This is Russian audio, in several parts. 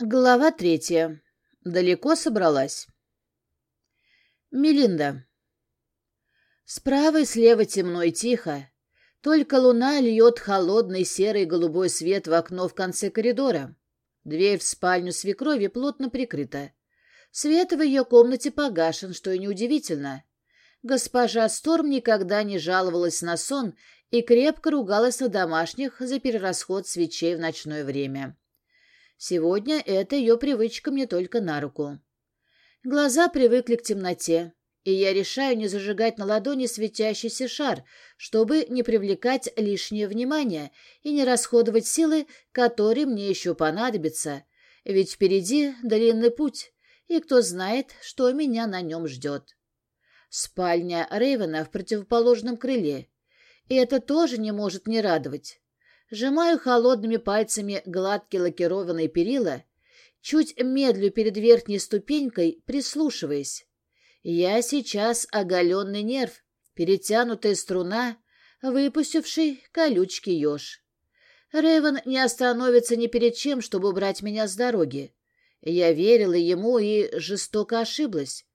Глава третья. Далеко собралась. Мелинда. Справа и слева темно и тихо. Только луна льет холодный серый голубой свет в окно в конце коридора. Дверь в спальню свекрови плотно прикрыта. Свет в ее комнате погашен, что и неудивительно. Госпожа Сторм никогда не жаловалась на сон и крепко ругалась на домашних за перерасход свечей в ночное время. Сегодня эта ее привычка мне только на руку. Глаза привыкли к темноте, и я решаю не зажигать на ладони светящийся шар, чтобы не привлекать лишнее внимание и не расходовать силы, которые мне еще понадобятся, ведь впереди длинный путь, и кто знает, что меня на нем ждет. Спальня Рейвена в противоположном крыле, и это тоже не может не радовать. Сжимаю холодными пальцами гладкие лакированные перила, чуть медлю перед верхней ступенькой, прислушиваясь. Я сейчас оголенный нерв, перетянутая струна, выпустивший колючки еж. Рэйвен не остановится ни перед чем, чтобы убрать меня с дороги. Я верила ему и жестоко ошиблась.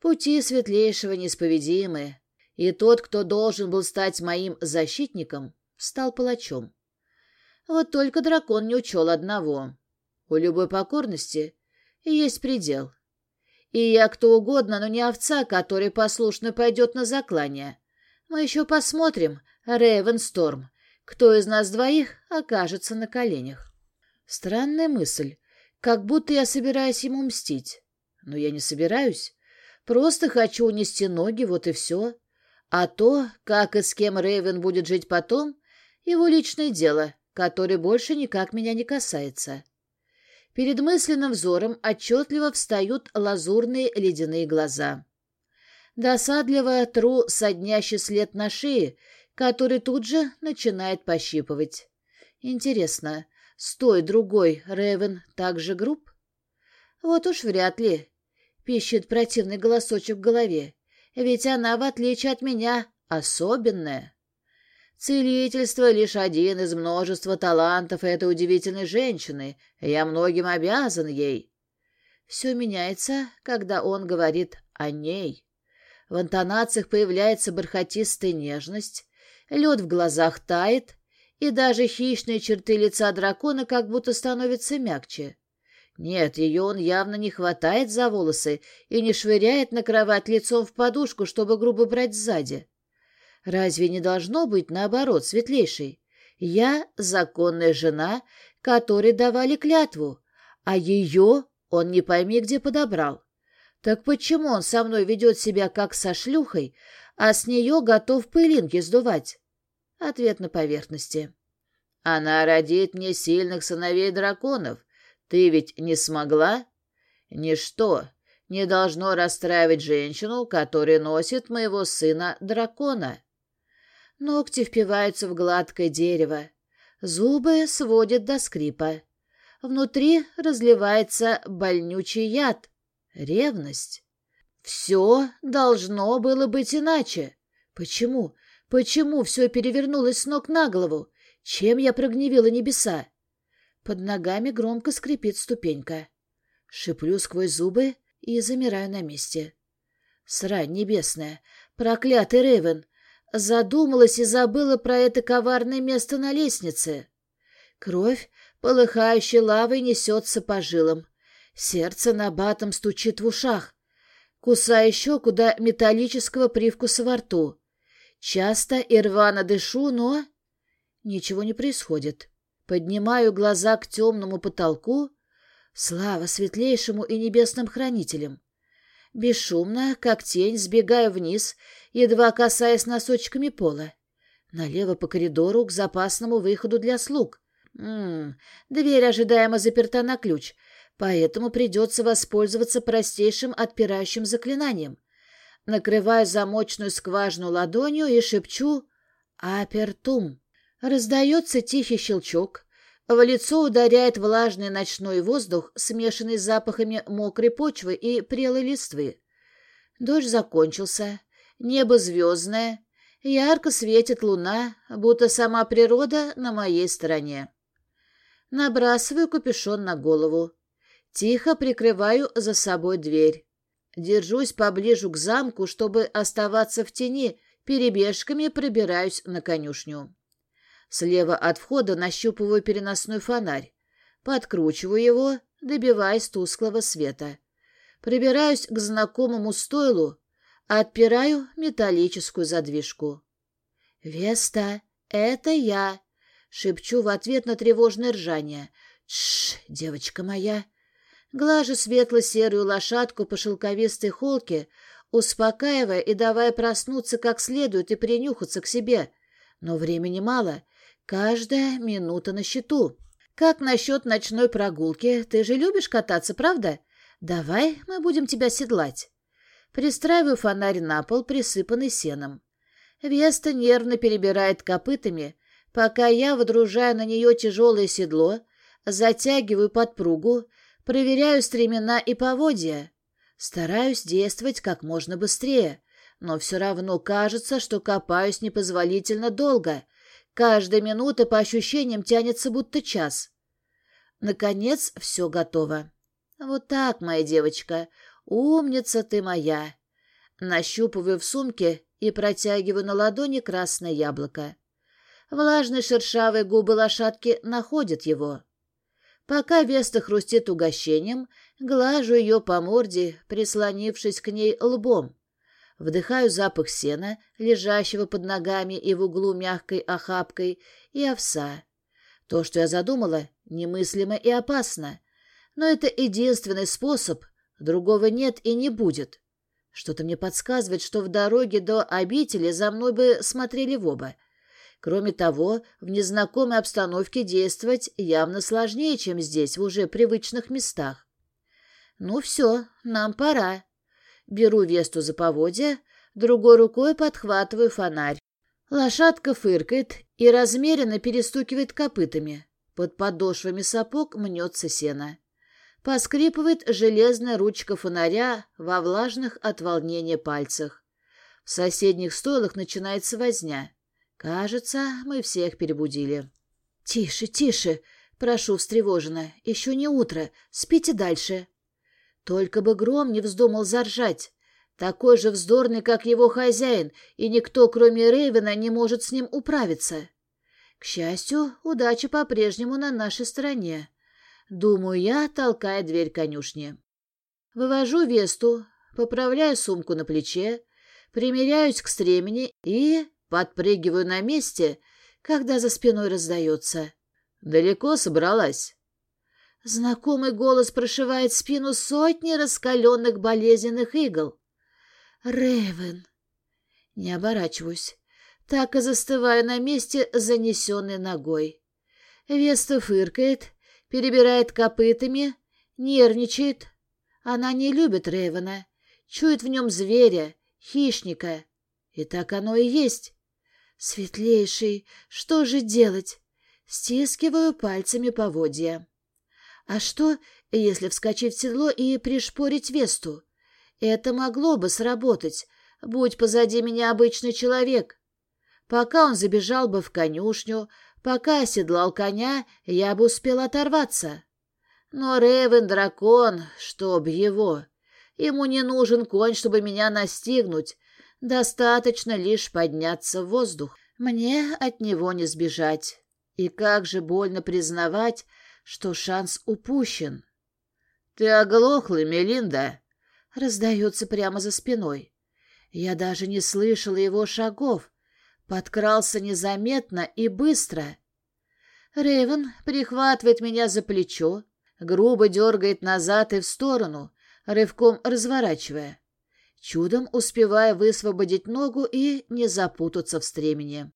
Пути светлейшего неисповедимы, и тот, кто должен был стать моим защитником, стал палачом. Вот только дракон не учел одного. У любой покорности есть предел. И я кто угодно, но не овца, который послушно пойдет на заклание. Мы еще посмотрим, Рейвен Сторм, кто из нас двоих окажется на коленях. Странная мысль, как будто я собираюсь ему мстить. Но я не собираюсь. Просто хочу унести ноги, вот и все. А то, как и с кем Рейвен будет жить потом, его личное дело, который больше никак меня не касается. Перед мысленным взором отчетливо встают лазурные ледяные глаза. Досадливо тру соднящий след на шее, который тут же начинает пощипывать. Интересно, с той другой Ревен также груб? Вот уж вряд ли, пищит противный голосочек в голове, ведь она, в отличие от меня, особенная. Целительство — лишь один из множества талантов этой удивительной женщины, я многим обязан ей. Все меняется, когда он говорит о ней. В интонациях появляется бархатистая нежность, лед в глазах тает, и даже хищные черты лица дракона как будто становятся мягче. Нет, ее он явно не хватает за волосы и не швыряет на кровать лицом в подушку, чтобы грубо брать сзади. Разве не должно быть наоборот, светлейший? Я законная жена, которой давали клятву, а ее он не пойми где подобрал. Так почему он со мной ведет себя как со шлюхой, а с нее готов пылинки сдувать? Ответ на поверхности. Она родит мне сильных сыновей драконов. Ты ведь не смогла? Ничто не должно расстраивать женщину, которая носит моего сына дракона. Ногти впиваются в гладкое дерево. Зубы сводят до скрипа. Внутри разливается больнючий яд. Ревность. Все должно было быть иначе. Почему? Почему все перевернулось с ног на голову? Чем я прогневила небеса? Под ногами громко скрипит ступенька. Шиплю сквозь зубы и замираю на месте. Срань небесная! Проклятый Рейвен! Задумалась и забыла про это коварное место на лестнице. Кровь, полыхающей лавой, несется по жилам. Сердце на батом стучит в ушах. Кусая щеку до металлического привкуса во рту. Часто и рвано дышу, но... Ничего не происходит. Поднимаю глаза к темному потолку. Слава светлейшему и небесным хранителям. Бесшумно, как тень, сбегаю вниз, едва касаясь носочками пола. Налево по коридору к запасному выходу для слуг. Ммм, дверь ожидаемо заперта на ключ, поэтому придется воспользоваться простейшим отпирающим заклинанием. Накрываю замочную скважину ладонью и шепчу «Апертум». Раздается тихий щелчок, в лицо ударяет влажный ночной воздух, смешанный с запахами мокрой почвы и прелой листвы. Дождь закончился, небо звездное, ярко светит луна, будто сама природа на моей стороне. Набрасываю капюшон на голову. Тихо прикрываю за собой дверь. Держусь поближе к замку, чтобы оставаться в тени, перебежками пробираюсь на конюшню. Слева от входа нащупываю переносной фонарь. Подкручиваю его, добиваясь тусклого света. Прибираюсь к знакомому стойлу, отпираю металлическую задвижку. «Веста, это я!» — шепчу в ответ на тревожное ржание. «Тш, девочка моя!» Глажу светло-серую лошадку по шелковистой холке, успокаивая и давая проснуться как следует и принюхаться к себе. Но времени мало, каждая минута на счету. Как насчет ночной прогулки? Ты же любишь кататься, правда? Давай мы будем тебя седлать. Пристраиваю фонарь на пол, присыпанный сеном. Веста нервно перебирает копытами, пока я водружаю на нее тяжелое седло, затягиваю подпругу, проверяю стремена и поводья. Стараюсь действовать как можно быстрее, но все равно кажется, что копаюсь непозволительно долго — Каждая минута по ощущениям тянется будто час. Наконец, все готово. Вот так, моя девочка, умница ты моя. Нащупываю в сумке и протягиваю на ладони красное яблоко. Влажные шершавые губы лошадки находят его. Пока Веста хрустит угощением, глажу ее по морде, прислонившись к ней лбом. Вдыхаю запах сена, лежащего под ногами и в углу мягкой охапкой, и овса. То, что я задумала, немыслимо и опасно. Но это единственный способ, другого нет и не будет. Что-то мне подсказывает, что в дороге до обители за мной бы смотрели в оба. Кроме того, в незнакомой обстановке действовать явно сложнее, чем здесь, в уже привычных местах. Ну все, нам пора. Беру Весту за поводья, другой рукой подхватываю фонарь. Лошадка фыркает и размеренно перестукивает копытами. Под подошвами сапог мнется сено. Поскрипывает железная ручка фонаря во влажных от волнения пальцах. В соседних стойлах начинается возня. Кажется, мы всех перебудили. «Тише, тише!» — прошу встревоженно. «Еще не утро. Спите дальше». Только бы гром не вздумал заржать. Такой же вздорный, как его хозяин, и никто, кроме Рейвена, не может с ним управиться. К счастью, удача по-прежнему на нашей стороне. Думаю я, толкая дверь конюшни. Вывожу Весту, поправляю сумку на плече, примеряюсь к стремени и подпрыгиваю на месте, когда за спиной раздается. «Далеко собралась?» Знакомый голос прошивает спину сотни раскаленных болезненных игл. Ревен. Не оборачиваюсь. Так и застываю на месте, занесенной ногой. Веста фыркает, перебирает копытами, нервничает. Она не любит Ревена, чует в нем зверя, хищника. И так оно и есть. Светлейший, что же делать? Стискиваю пальцами поводья. А что, если вскочить в седло и пришпорить Весту? Это могло бы сработать, будь позади меня обычный человек. Пока он забежал бы в конюшню, пока оседлал коня, я бы успел оторваться. Но Ревен — дракон, чтоб его. Ему не нужен конь, чтобы меня настигнуть. Достаточно лишь подняться в воздух. Мне от него не сбежать. И как же больно признавать, что шанс упущен. — Ты оглохла, Мелинда? — раздается прямо за спиной. Я даже не слышала его шагов. Подкрался незаметно и быстро. Рейвен прихватывает меня за плечо, грубо дергает назад и в сторону, рывком разворачивая. Чудом успевая высвободить ногу и не запутаться в стремени.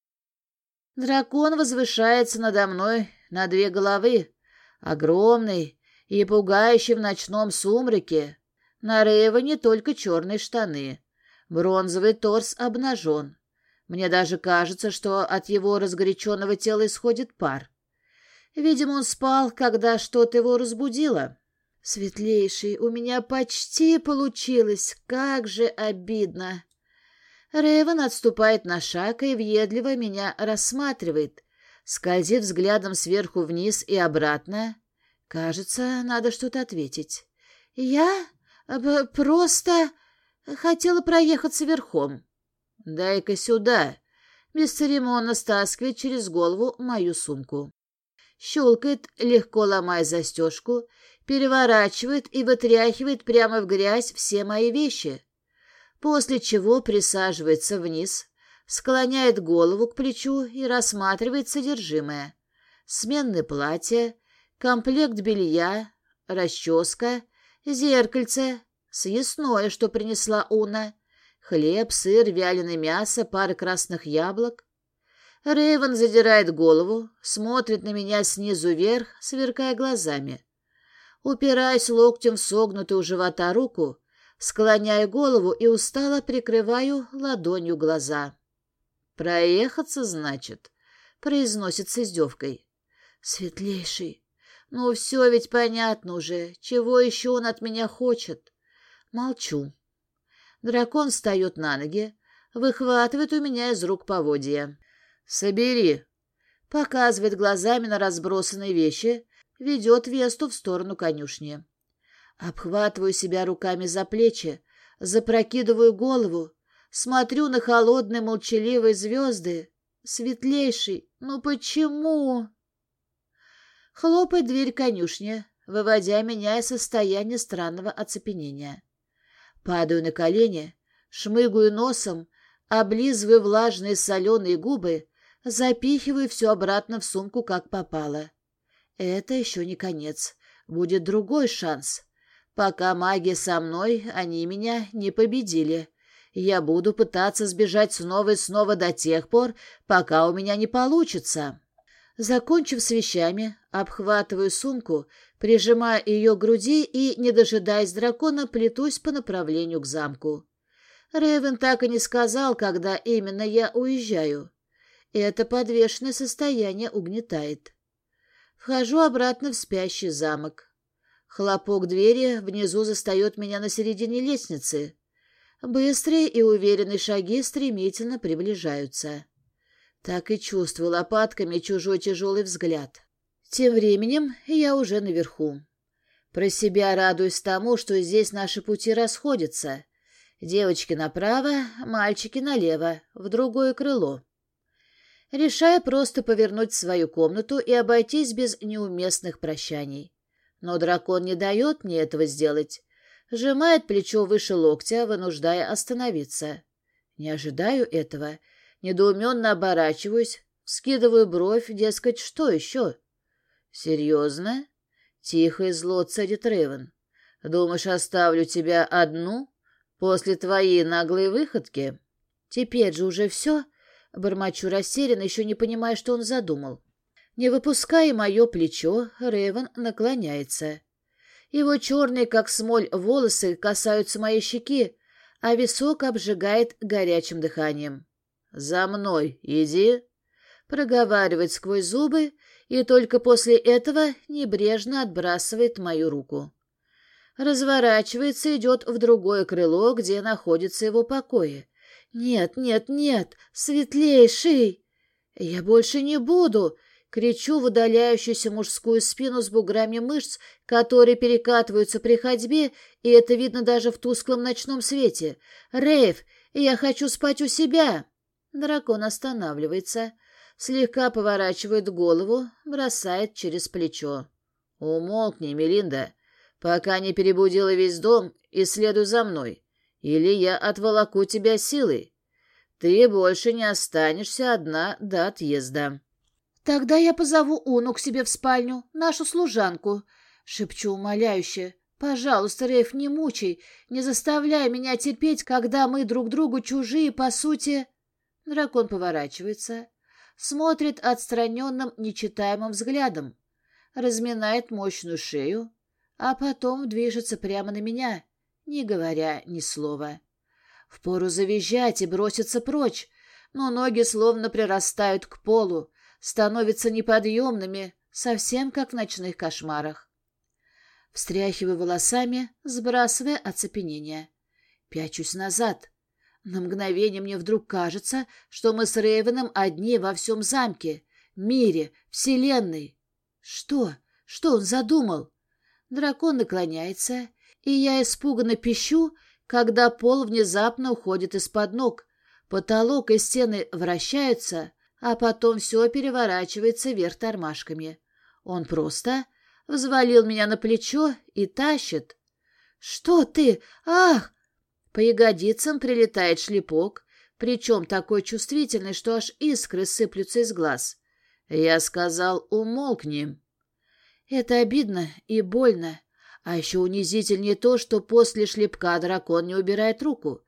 Дракон возвышается надо мной на две головы, огромный и пугающий в ночном сумраке. На Рейва не только черные штаны. Бронзовый торс обнажен. Мне даже кажется, что от его разгоряченного тела исходит пар. Видимо, он спал, когда что-то его разбудило. Светлейший, у меня почти получилось. Как же обидно. Рейвен отступает на шаг и въедливо меня рассматривает, скользит взглядом сверху вниз и обратно. Кажется, надо что-то ответить. Я просто хотела проехаться верхом. Дай-ка сюда. Бесцеремонно стаскивает через голову мою сумку. Щелкает, легко ломая застежку, переворачивает и вытряхивает прямо в грязь все мои вещи, после чего присаживается вниз, склоняет голову к плечу и рассматривает содержимое. Сменное платье, комплект белья, расческа, зеркальце, съестное, что принесла Уна, хлеб, сыр, вяленое мясо, пара красных яблок. Рейвен задирает голову, смотрит на меня снизу вверх, сверкая глазами. Упираясь локтем в согнутую у живота руку, склоняя голову и устало прикрываю ладонью глаза. «Проехаться, значит?» — произносит с издевкой. «Светлейший, ну все ведь понятно уже. Чего еще он от меня хочет?» Молчу. Дракон встает на ноги, выхватывает у меня из рук поводья. «Собери!» Показывает глазами на разбросанные вещи, ведет Весту в сторону конюшни. Обхватываю себя руками за плечи, запрокидываю голову, Смотрю на холодные молчаливые звезды. Светлейший, ну почему? Хлопает дверь конюшни, выводя меня из состояния странного оцепенения. Падаю на колени, шмыгаю носом, облизываю влажные соленые губы, запихиваю все обратно в сумку, как попало. Это еще не конец. Будет другой шанс. Пока маги со мной, они меня не победили. Я буду пытаться сбежать снова и снова до тех пор, пока у меня не получится. Закончив с вещами, обхватываю сумку, прижимая ее к груди и, не дожидаясь дракона, плетусь по направлению к замку. Рэйвен так и не сказал, когда именно я уезжаю. Это подвешенное состояние угнетает. Вхожу обратно в спящий замок. Хлопок двери внизу застает меня на середине лестницы. Быстрые и уверенные шаги стремительно приближаются. Так и чувствую лопатками чужой тяжелый взгляд. Тем временем я уже наверху. Про себя радуюсь тому, что здесь наши пути расходятся. Девочки направо, мальчики налево, в другое крыло. Решаю просто повернуть свою комнату и обойтись без неуместных прощаний. Но дракон не дает мне этого сделать сжимает плечо выше локтя, вынуждая остановиться. Не ожидаю этого. Недоуменно оборачиваюсь, скидываю бровь, дескать, что еще? Серьезно? Тихо и зло цедит Рейвен. Думаешь, оставлю тебя одну после твоей наглой выходки? Теперь же уже все? Бормочу растерянно, еще не понимая, что он задумал. Не выпуская мое плечо, Рейвен наклоняется. Его черные, как смоль, волосы касаются моей щеки, а висок обжигает горячим дыханием. «За мной иди!» Проговаривает сквозь зубы и только после этого небрежно отбрасывает мою руку. Разворачивается, идет в другое крыло, где находится его покои. «Нет, нет, нет, светлейший! Я больше не буду!» Кричу в удаляющуюся мужскую спину с буграми мышц, которые перекатываются при ходьбе, и это видно даже в тусклом ночном свете. «Рейв, я хочу спать у себя!» Дракон останавливается, слегка поворачивает голову, бросает через плечо. «Умолкни, Мелинда, пока не перебудила весь дом и следуй за мной, или я отволоку тебя силой. Ты больше не останешься одна до отъезда». «Тогда я позову Уну к себе в спальню, нашу служанку», — шепчу умоляюще. «Пожалуйста, Рейф, не мучай, не заставляй меня терпеть, когда мы друг другу чужие, по сути...» Дракон поворачивается, смотрит отстраненным, нечитаемым взглядом, разминает мощную шею, а потом движется прямо на меня, не говоря ни слова. Впору завизжать и броситься прочь, но ноги словно прирастают к полу, становятся неподъемными, совсем как в ночных кошмарах. Встряхиваю волосами, сбрасывая оцепенение. Пячусь назад. На мгновение мне вдруг кажется, что мы с Рейвеном одни во всем замке, мире, вселенной. Что? Что он задумал? Дракон наклоняется, и я испуганно пищу, когда пол внезапно уходит из-под ног. Потолок и стены вращаются, а потом все переворачивается вверх тормашками. Он просто взвалил меня на плечо и тащит. «Что ты? Ах!» По ягодицам прилетает шлепок, причем такой чувствительный, что аж искры сыплются из глаз. Я сказал «умолкни». Это обидно и больно. А еще унизительнее то, что после шлепка дракон не убирает руку.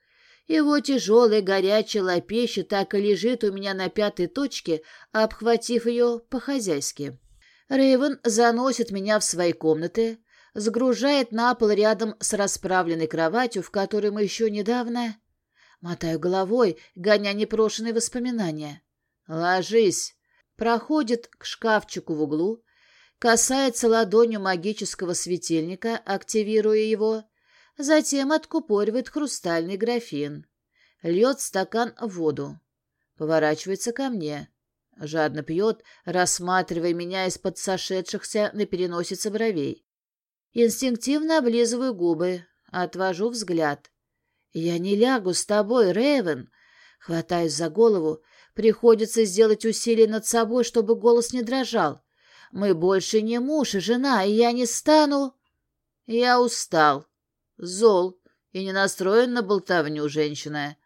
Его тяжелое горячее лапище так и лежит у меня на пятой точке, обхватив ее по-хозяйски. Рейвен заносит меня в свои комнаты, сгружает на пол рядом с расправленной кроватью, в которой мы еще недавно... Мотаю головой, гоня непрошенные воспоминания. «Ложись!» Проходит к шкафчику в углу, касается ладонью магического светильника, активируя его, затем откупоривает хрустальный графин, льет стакан в воду, поворачивается ко мне, жадно пьет, рассматривая меня из-под сошедшихся на переносице бровей. Инстинктивно облизываю губы, отвожу взгляд. «Я не лягу с тобой, Рэйвен!» Хватаюсь за голову. Приходится сделать усилие над собой, чтобы голос не дрожал. «Мы больше не муж и жена, и я не стану...» «Я устал, зол и не настроен на болтовню, женщина».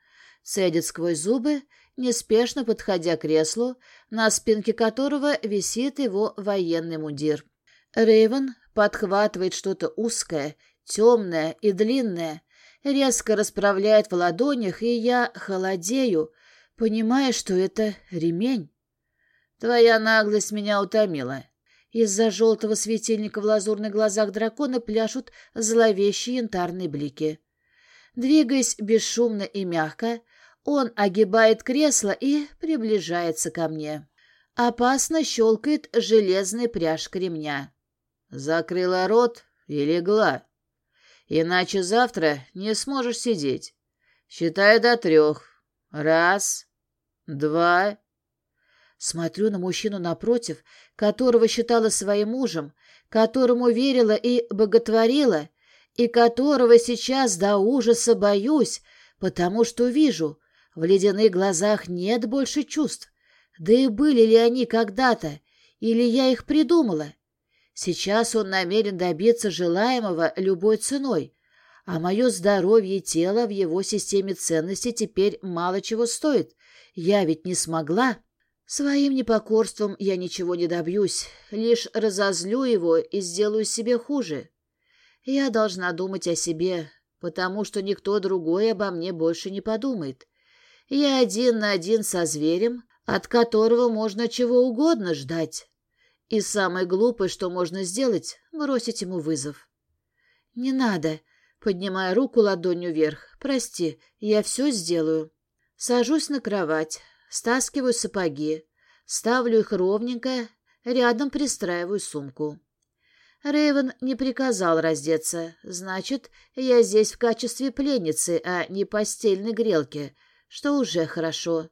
Цедит сквозь зубы, неспешно подходя к креслу, на спинке которого висит его военный мундир. Рейвен подхватывает что-то узкое, темное и длинное, резко расправляет в ладонях, и я холодею, понимая, что это ремень. Твоя наглость меня утомила. Из-за желтого светильника в лазурных глазах дракона пляшут зловещие янтарные блики. Двигаясь бесшумно и мягко, он огибает кресло и приближается ко мне. Опасно щелкает железная пряжка ремня. Закрыла рот и легла. Иначе завтра не сможешь сидеть. Считай до трех. Раз, два. Смотрю на мужчину напротив, которого считала своим мужем, которому верила и боготворила, и которого сейчас до ужаса боюсь, потому что вижу, в ледяных глазах нет больше чувств. Да и были ли они когда-то, или я их придумала? Сейчас он намерен добиться желаемого любой ценой, а мое здоровье и тело в его системе ценностей теперь мало чего стоит. Я ведь не смогла. Своим непокорством я ничего не добьюсь, лишь разозлю его и сделаю себе хуже. Я должна думать о себе, потому что никто другой обо мне больше не подумает. Я один на один со зверем, от которого можно чего угодно ждать. И самое глупое, что можно сделать, бросить ему вызов. «Не надо», — поднимая руку ладонью вверх. «Прости, я все сделаю». Сажусь на кровать, стаскиваю сапоги, ставлю их ровненько, рядом пристраиваю сумку. Рейвен не приказал раздеться, значит, я здесь в качестве пленницы, а не постельной грелки, что уже хорошо.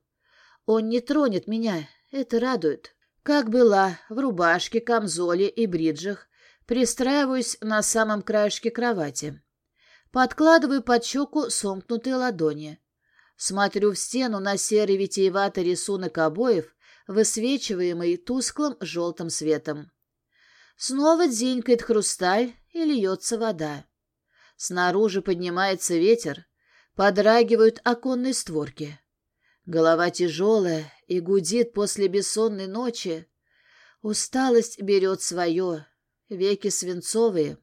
Он не тронет меня, это радует. Как была, в рубашке, камзоле и бриджах, пристраиваюсь на самом краешке кровати. Подкладываю под щеку сомкнутые ладони. Смотрю в стену на серый витиеватый рисунок обоев, высвечиваемый тусклым желтым светом. Снова дзенькает хрусталь и льется вода. Снаружи поднимается ветер, подрагивают оконные створки. Голова тяжелая и гудит после бессонной ночи. Усталость берет свое, веки свинцовые.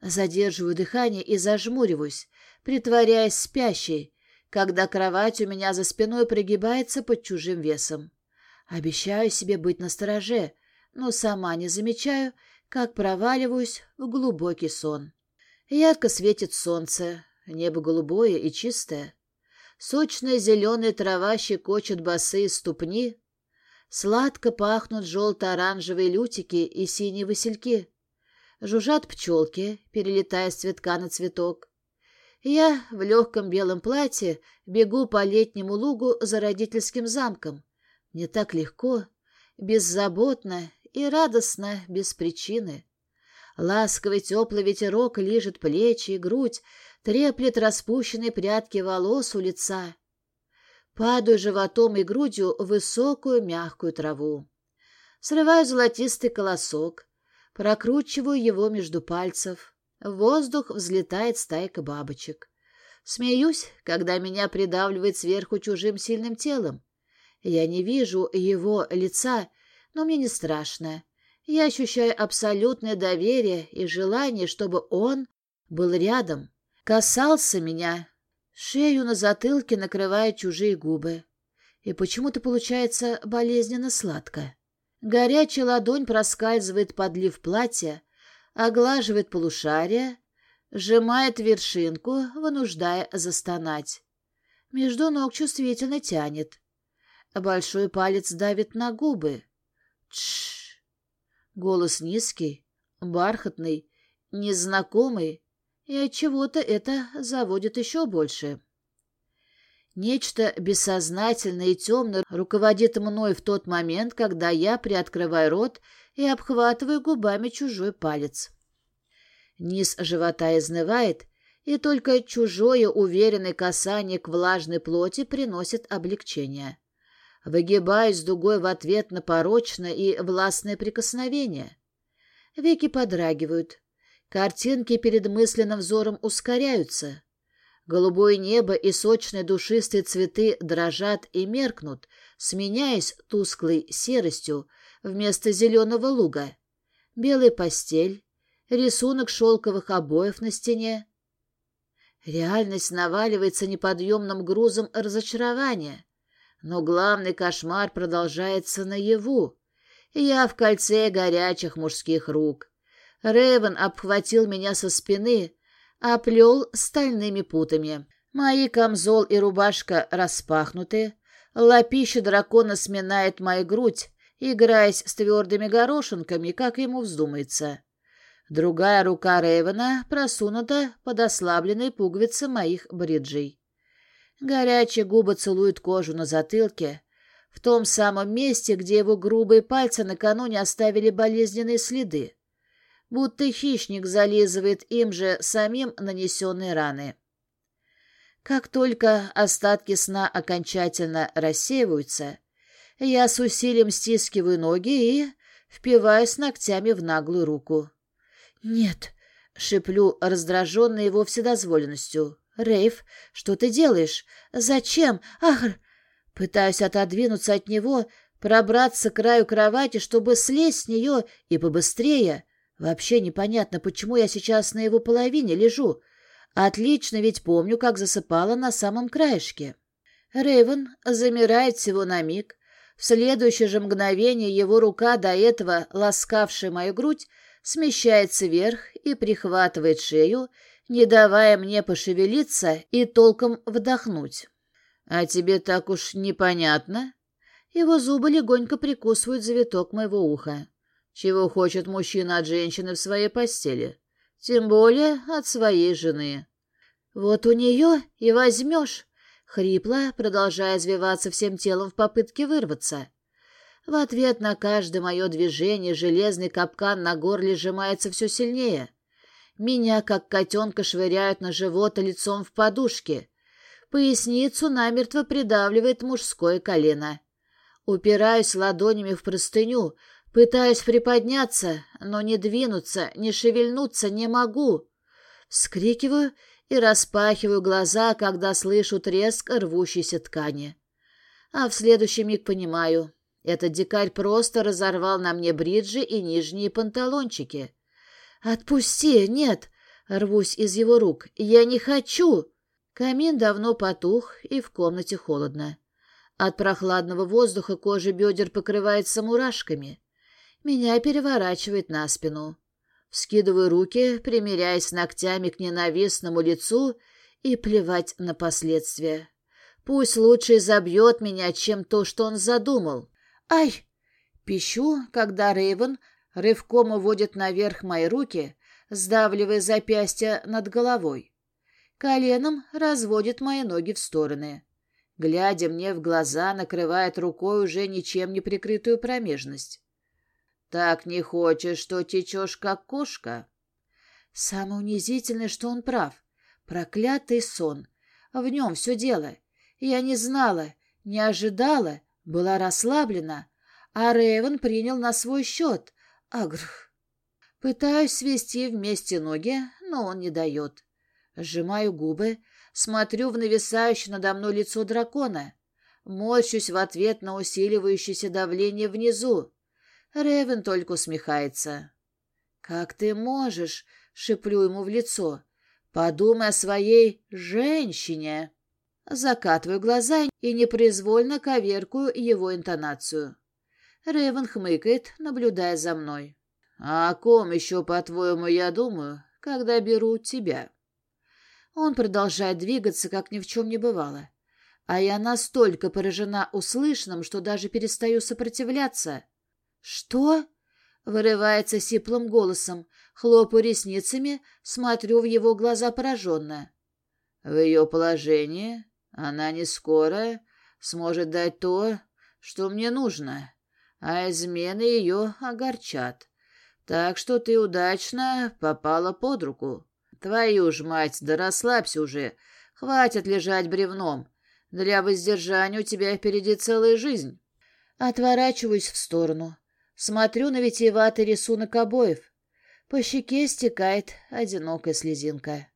Задерживаю дыхание и зажмуриваюсь, притворяясь спящей, когда кровать у меня за спиной пригибается под чужим весом. Обещаю себе быть настороже, но сама не замечаю, как проваливаюсь в глубокий сон. Ярко светит солнце, небо голубое и чистое. Сочная зеленая трава щекочет босые ступни. Сладко пахнут желто-оранжевые лютики и синие васильки. Жужжат пчелки, перелетая с цветка на цветок. Я в легком белом платье бегу по летнему лугу за родительским замком. Мне так легко, беззаботно и радостно, без причины. Ласковый теплый ветерок лижет плечи и грудь, треплет распущенные прядки волос у лица. Падаю животом и грудью в высокую мягкую траву. Срываю золотистый колосок, прокручиваю его между пальцев. В воздух взлетает стайка бабочек. Смеюсь, когда меня придавливает сверху чужим сильным телом. Я не вижу его лица, но мне не страшно. Я ощущаю абсолютное доверие и желание, чтобы он был рядом, касался меня. Шею на затылке накрывают чужие губы. И почему-то получается болезненно сладко. Горячая ладонь проскальзывает под лиф платья, оглаживает полушария, сжимает вершинку, вынуждая застонать. Между ног чувствительно тянет. Большой палец давит на губы. Тш. Голос низкий, бархатный, незнакомый, и от чего-то это заводит еще больше. Нечто бессознательное и темное руководит мной в тот момент, когда я приоткрываю рот и обхватываю губами чужой палец. Низ живота изнывает, и только чужое уверенное касание к влажной плоти приносит облегчение. Выгибаюсь дугой в ответ на порочное и властное прикосновение. Веки подрагивают. Картинки перед мысленным взором ускоряются. Голубое небо и сочные душистые цветы дрожат и меркнут, сменяясь тусклой серостью вместо зеленого луга. Белая постель, рисунок шелковых обоев на стене. Реальность наваливается неподъемным грузом разочарования. Но главный кошмар продолжается наяву. Я в кольце горячих мужских рук. Рэйвен обхватил меня со спины, оплел стальными путами. Мои камзол и рубашка распахнуты, лапища дракона сминает мою грудь, играясь с твердыми горошинками, как ему вздумается. Другая рука Рейвена просунута под ослабленные пуговицы моих бриджей. Горячие губы целуют кожу на затылке, в том самом месте, где его грубые пальцы накануне оставили болезненные следы будто хищник зализывает им же самим нанесенные раны. Как только остатки сна окончательно рассеиваются, я с усилием стискиваю ноги и впиваюсь ногтями в наглую руку. «Нет», — шиплю, раздраженный его вседозволенностью. «Рейв, что ты делаешь? Зачем? Ах!» Пытаюсь отодвинуться от него, пробраться к краю кровати, чтобы слезть с нее и побыстрее. Вообще непонятно, почему я сейчас на его половине лежу. Отлично ведь помню, как засыпала на самом краешке. Рейвен замирает всего на миг. В следующее же мгновение его рука, до этого ласкавшая мою грудь, смещается вверх и прихватывает шею, не давая мне пошевелиться и толком вдохнуть. «А тебе так уж непонятно?» Его зубы легонько прикусывают завиток моего уха чего хочет мужчина от женщины в своей постели, тем более от своей жены. Вот у нее и возьмешь, хрипло, продолжая извиваться всем телом в попытке вырваться. В ответ на каждое мое движение железный капкан на горле сжимается все сильнее. Меня, как котенка, швыряют на живот и лицом в подушке. Поясницу намертво придавливает мужское колено. Упираюсь ладонями в простыню, Пытаюсь приподняться, но не двинуться, не шевельнуться не могу. Вскрикиваю и распахиваю глаза, когда слышу треск рвущейся ткани. А в следующий миг понимаю, этот дикарь просто разорвал на мне бриджи и нижние панталончики. «Отпусти! Нет!» — рвусь из его рук. «Я не хочу!» Камин давно потух, и в комнате холодно. От прохладного воздуха кожа бедер покрывается мурашками. Меня переворачивает на спину. Вскидываю руки, примеряясь ногтями к ненавистному лицу и плевать на последствия. Пусть лучше забьет меня, чем то, что он задумал. Ай! Пищу, когда Рейвен рывком уводит наверх мои руки, сдавливая запястья над головой. Коленом разводит мои ноги в стороны. Глядя мне в глаза, накрывает рукой уже ничем не прикрытую промежность. Так не хочешь, что течешь, как кошка?» Самое унизительное, что он прав. Проклятый сон. В нем все дело. Я не знала, не ожидала, была расслаблена, а Рейвен принял на свой счет. Агр. Пытаюсь свести вместе ноги, но он не дает. Сжимаю губы, смотрю в нависающее надо мной лицо дракона. Морщусь в ответ на усиливающееся давление внизу. Ревен только усмехается. «Как ты можешь?» — шеплю ему в лицо. «Подумай о своей женщине!» Закатываю глаза и непроизвольно коверкую его интонацию. Ревен хмыкает, наблюдая за мной. «А о ком еще, по-твоему, я думаю, когда беру тебя?» Он продолжает двигаться, как ни в чем не бывало. А я настолько поражена услышанным, что даже перестаю сопротивляться. «Что?» — вырывается сиплым голосом, хлопаю ресницами, смотрю в его глаза пораженно. «В ее положении она не скоро сможет дать то, что мне нужно, а измены ее огорчат. Так что ты удачно попала под руку. Твою ж мать, да расслабься уже, хватит лежать бревном. Для воздержания у тебя впереди целая жизнь». Отворачиваюсь в сторону. Смотрю на витиеватый рисунок обоев. По щеке стекает одинокая слезинка.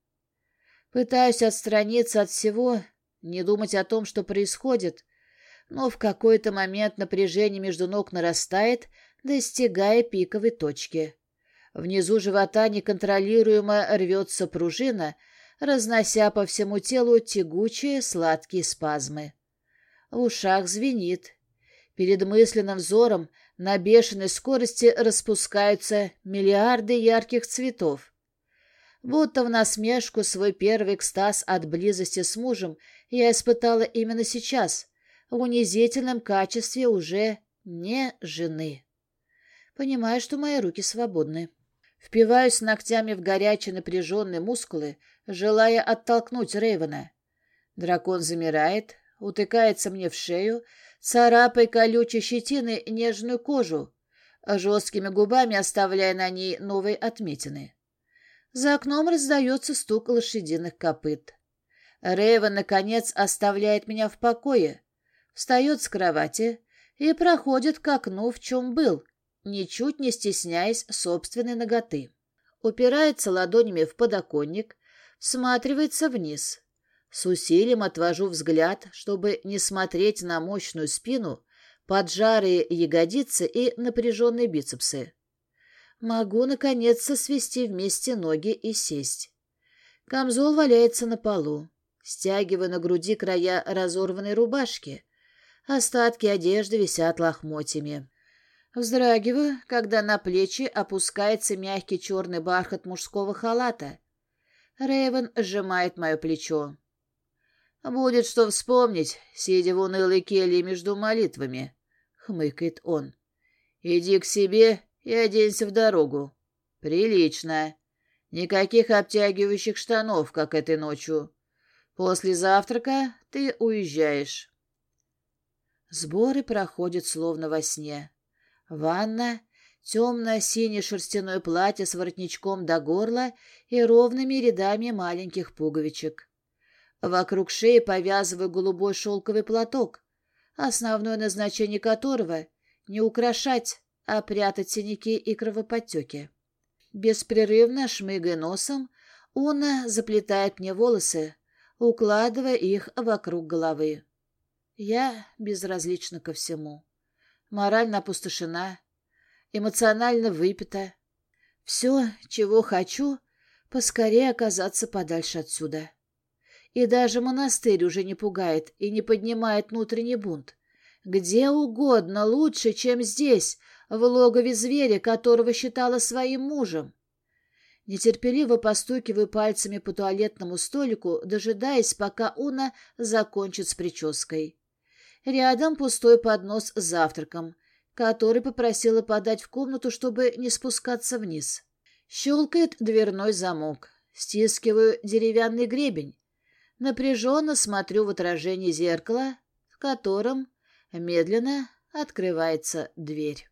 Пытаюсь отстраниться от всего, не думать о том, что происходит, но в какой-то момент напряжение между ног нарастает, достигая пиковой точки. Внизу живота неконтролируемо рвется пружина, разнося по всему телу тягучие сладкие спазмы. В ушах звенит. Перед мысленным взором на бешеной скорости распускаются миллиарды ярких цветов. Будто в насмешку свой первый экстаз от близости с мужем я испытала именно сейчас, в унизительном качестве уже не жены. Понимаю, что мои руки свободны. Впиваюсь ногтями в горячие напряженные мускулы, желая оттолкнуть Рейвена. Дракон замирает, утыкается мне в шею, царапая колючей щетиной нежную кожу, жесткими губами оставляя на ней новые отметины. За окном раздается стук лошадиных копыт. Рейвен, наконец, оставляет меня в покое, встает с кровати и проходит к окну, в чем был, ничуть не стесняясь собственной ноготы. Упирается ладонями в подоконник, всматривается вниз. С усилием отвожу взгляд, чтобы не смотреть на мощную спину, поджарые ягодицы и напряженные бицепсы. Могу, наконец, свести вместе ноги и сесть. Камзол валяется на полу. Стягиваю на груди края разорванной рубашки. Остатки одежды висят лохмотьями. Вздрагиваю, когда на плечи опускается мягкий черный бархат мужского халата. Рейвен сжимает мое плечо. «Будет что вспомнить, сидя в унылой келье между молитвами», — хмыкает он. «Иди к себе и оденься в дорогу. Прилично. Никаких обтягивающих штанов, как этой ночью. После завтрака ты уезжаешь». Сборы проходят словно во сне. Ванна, темное синее шерстяное платье с воротничком до горла и ровными рядами маленьких пуговичек. Вокруг шеи повязываю голубой шелковый платок, основное назначение которого — не украшать, а прятать синяки и кровоподтеки. Беспрерывно шмыгая носом, Уна заплетает мне волосы, укладывая их вокруг головы. Я безразлична ко всему морально опустошена, эмоционально выпита. Все, чего хочу, поскорее оказаться подальше отсюда. И даже монастырь уже не пугает и не поднимает внутренний бунт. Где угодно лучше, чем здесь, в логове зверя, которого считала своим мужем. Нетерпеливо постукиваю пальцами по туалетному столику, дожидаясь, пока Уна закончит с прической. Рядом пустой поднос с завтраком, который попросила подать в комнату, чтобы не спускаться вниз. Щелкает дверной замок. Стискиваю деревянный гребень. Напряженно смотрю в отражение зеркала, в котором медленно открывается дверь.